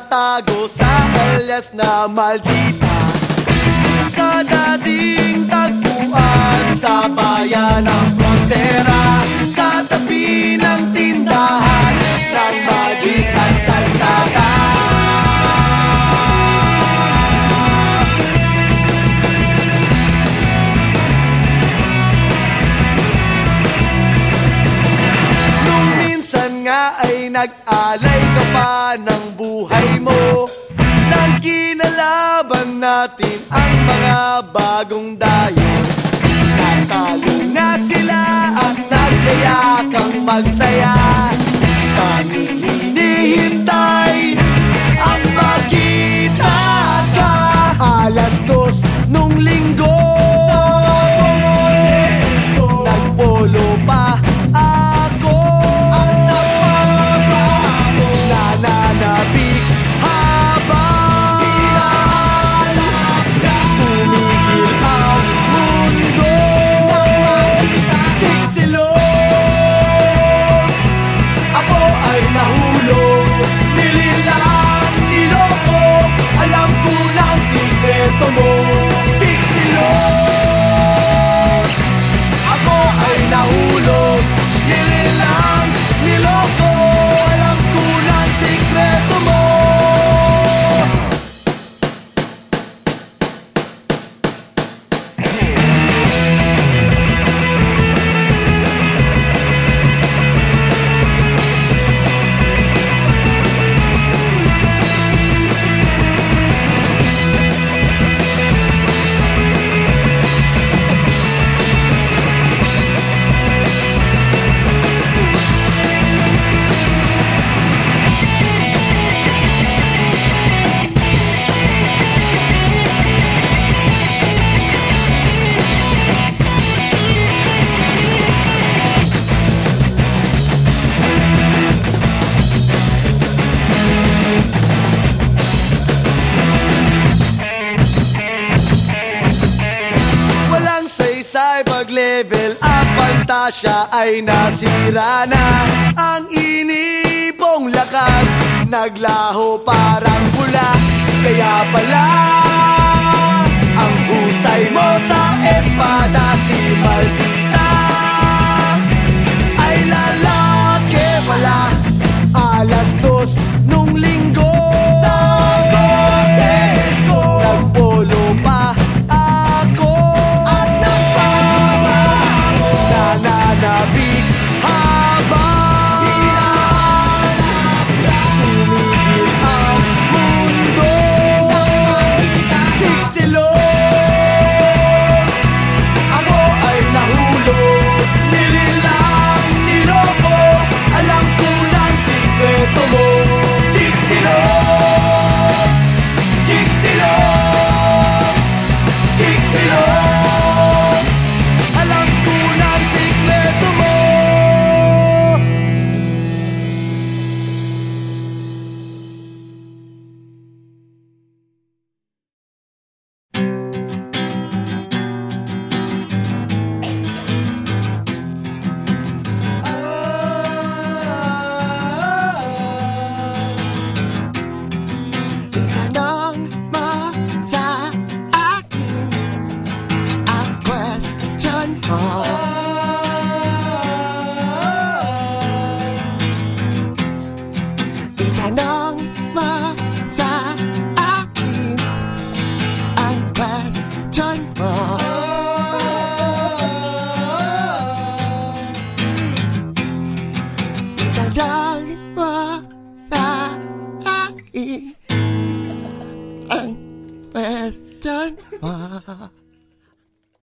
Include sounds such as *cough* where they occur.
Nagtatago sa alias na maldita. Sa dating tagpuan Sa bayan ng nga ay nag-alay ka pa ng buhay mo. Nang kinalaban natin ang mga bagong dayo Natalo na sila at nagyaya kang magsaya. Basta siya ay nasira na. Ang inibong lakas Naglaho parang pula Kaya pala done. *laughs*